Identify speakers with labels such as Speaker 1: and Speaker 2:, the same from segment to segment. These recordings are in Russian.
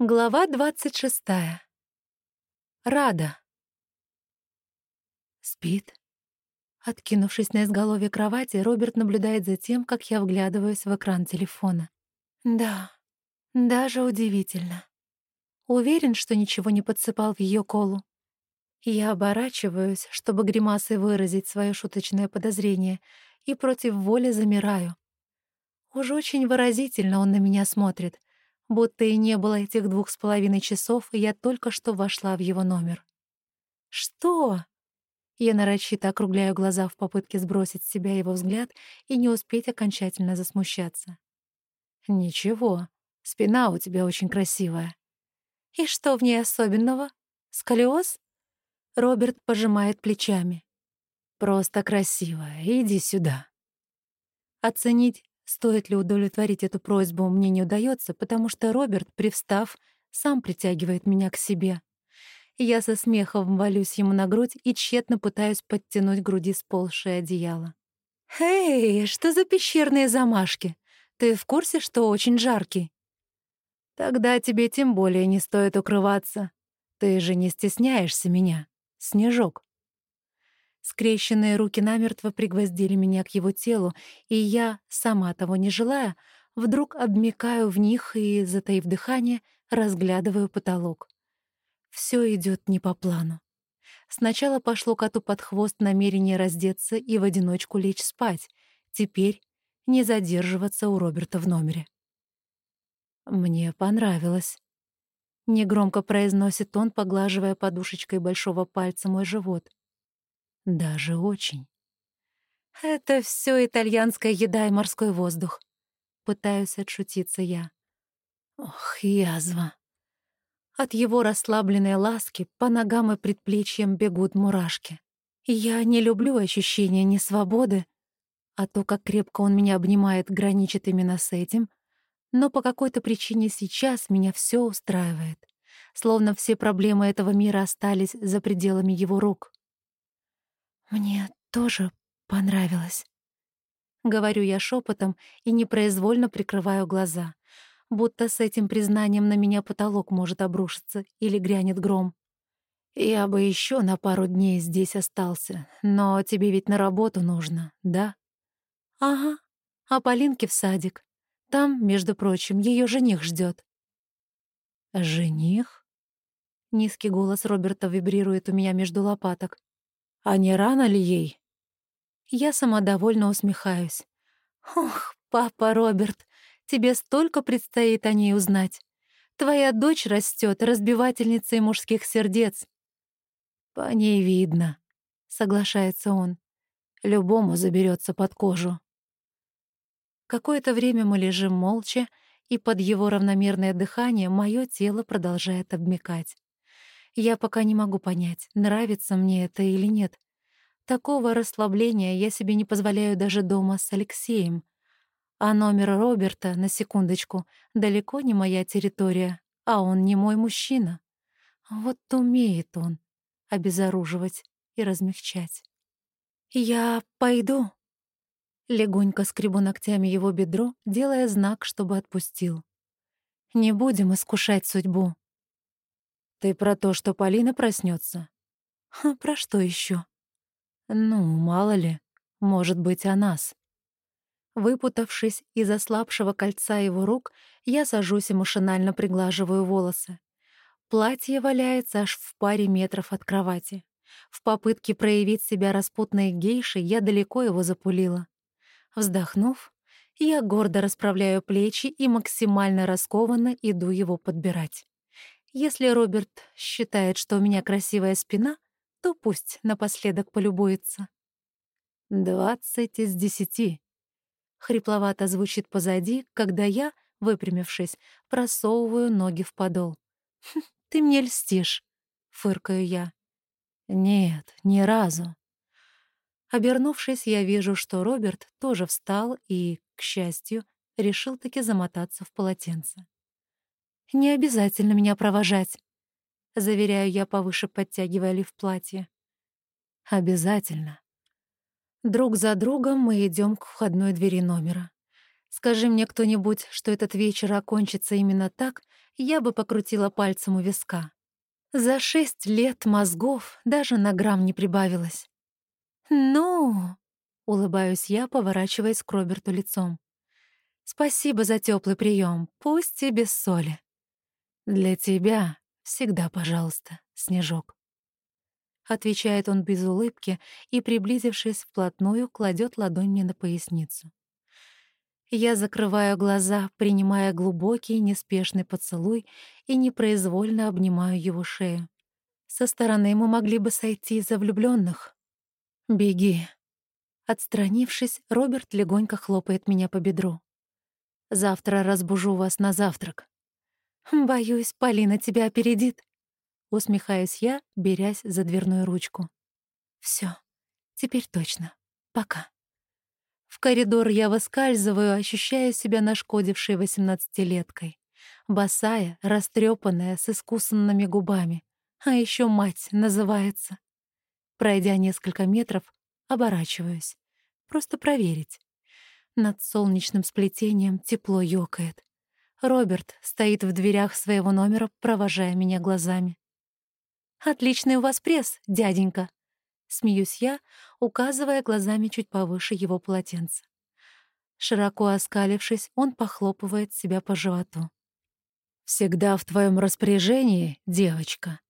Speaker 1: Глава двадцать шестая. Рада. Спит. Откинувшись на изголовье кровати, Роберт наблюдает за тем, как я вглядываюсь в экран телефона. Да, даже удивительно. Уверен, что ничего не подсыпал в ее колу. Я оборачиваюсь, чтобы гримасой выразить свое шуточное подозрение, и против воли замираю. Уж очень выразительно он на меня смотрит — будто и не было этих двух с половиной часов, и я только что вошла в его номер. «Что?» Я нарочито округляю глаза в попытке сбросить с себя его взгляд и не успеть окончательно засмущаться. «Ничего, спина у тебя очень красивая». «И что в ней особенного? Сколиоз?» Роберт пожимает плечами. «Просто красивая, иди сюда». Оценить Стоит ли удовлетворить эту просьбу, мне не удается, потому что Роберт, привстав, сам притягивает меня к себе. Я со смехом валюсь ему на грудь и тщетно пытаюсь подтянуть груди сползшее одеяло. «Эй, что за пещерные замашки? Ты в курсе, что очень жаркий?» «Тогда тебе тем более не стоит укрываться. Ты же не стесняешься меня, Снежок». Скрещенные руки намертво пригвоздили меня к его телу, и я, сама того не желая, вдруг обмикаю в них и, затаив дыхание, разглядываю потолок. Все идет не по плану. Сначала пошло коту под хвост намерение раздеться и в одиночку лечь спать. Теперь не задерживаться у Роберта в номере. «Мне понравилось», — негромко произносит он, поглаживая подушечкой большого пальца мой живот. Даже очень. Это все итальянская еда и морской воздух. Пытаюсь отшутиться я. Ох, язва. От его расслабленной ласки по ногам и предплечьям бегут мурашки. Я не люблю ощущения несвободы, а то, как крепко он меня обнимает, граничит именно с этим, но по какой-то причине сейчас меня все устраивает, словно все проблемы этого мира остались за пределами его рук. «Мне тоже понравилось». Говорю я шепотом и непроизвольно прикрываю глаза, будто с этим признанием на меня потолок может обрушиться или грянет гром. «Я бы еще на пару дней здесь остался, но тебе ведь на работу нужно, да?» «Ага, а Полинке в садик. Там, между прочим, ее жених ждет. «Жених?» Низкий голос Роберта вибрирует у меня между лопаток. А не рано ли ей? Я самодовольно усмехаюсь. Ох, папа Роберт, тебе столько предстоит о ней узнать. Твоя дочь растет разбивательницей мужских сердец. По ней видно, соглашается он. Любому заберется под кожу. Какое-то время мы лежим молча, и под его равномерное дыхание мое тело продолжает обмекать. Я пока не могу понять, нравится мне это или нет. Такого расслабления я себе не позволяю даже дома с Алексеем. А номер Роберта, на секундочку, далеко не моя территория, а он не мой мужчина. Вот умеет он обезоруживать и размягчать. «Я пойду», Легонько скребу ногтями его бедро, делая знак, чтобы отпустил. «Не будем искушать судьбу. Ты про то, что Полина проснется? А про что еще? Ну, мало ли, может быть, о нас. Выпутавшись из ослабшего кольца его рук, я сажусь и машинально приглаживаю волосы. Платье валяется аж в паре метров от кровати. В попытке проявить себя распутной гейшей я далеко его запулила. Вздохнув, я гордо расправляю плечи и максимально раскованно иду его подбирать. Если Роберт считает, что у меня красивая спина, то пусть напоследок полюбуется. «Двадцать из десяти», — хрипловато звучит позади, когда я, выпрямившись, просовываю ноги в подол. «Хм, «Ты мне льстишь», — фыркаю я. «Нет, ни разу». Обернувшись, я вижу, что Роберт тоже встал и, к счастью, решил таки замотаться в полотенце. Не обязательно меня провожать. Заверяю я, повыше подтягивая лиф платье. Обязательно. Друг за другом мы идем к входной двери номера. Скажи мне кто-нибудь, что этот вечер окончится именно так, я бы покрутила пальцем у виска. За шесть лет мозгов даже на грамм не прибавилось. «Ну...» — улыбаюсь я, поворачиваясь к Роберту лицом. «Спасибо за теплый прием, пусть и без соли. Для тебя всегда, пожалуйста, Снежок». Отвечает он без улыбки и, приблизившись вплотную, кладет ладонь мне на поясницу. Я закрываю глаза, принимая глубокий, неспешный поцелуй и непроизвольно обнимаю его шею. Со стороны мы могли бы сойти за влюбленных. «Беги». Отстранившись, Роберт легонько хлопает меня по бедру. «Завтра разбужу вас на завтрак». «Боюсь, Полина тебя опередит», — усмехаюсь я, берясь за дверную ручку. Все, теперь точно. Пока». В коридор я выскальзываю, ощущая себя нашкодившей восемнадцатилеткой. Босая, растрепанная, с искусанными губами. А еще мать называется. Пройдя несколько метров, оборачиваюсь. Просто проверить. Над солнечным сплетением тепло ёкает. Роберт стоит в дверях своего номера, провожая меня глазами. «Отличный у вас пресс, дяденька», Смеюсь я, указывая глазами чуть повыше его полотенца. Широко оскалившись, он похлопывает себя по животу. «Всегда в твоем распоряжении, девочка.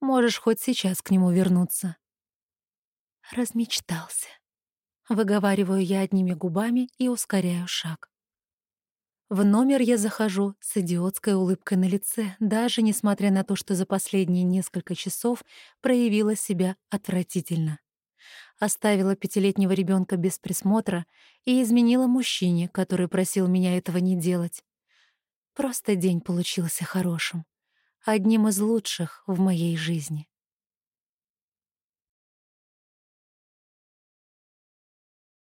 Speaker 1: Можешь хоть сейчас к нему вернуться». Размечтался. Выговариваю я одними губами и ускоряю шаг. В номер я захожу с идиотской улыбкой на лице, даже несмотря на то, что за последние несколько часов проявила себя отвратительно. Оставила пятилетнего ребенка без присмотра и изменила мужчине, который просил меня этого не делать. Просто день получился хорошим. Одним из лучших в моей жизни.